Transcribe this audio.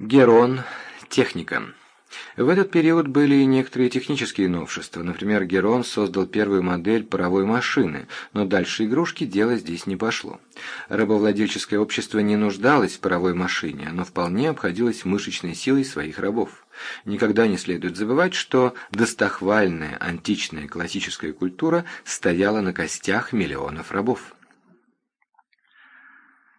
Герон. Техника. В этот период были и некоторые технические новшества. Например, Герон создал первую модель паровой машины, но дальше игрушки дело здесь не пошло. Рабовладельческое общество не нуждалось в паровой машине, оно вполне обходилось мышечной силой своих рабов. Никогда не следует забывать, что достохвальная античная классическая культура стояла на костях миллионов рабов.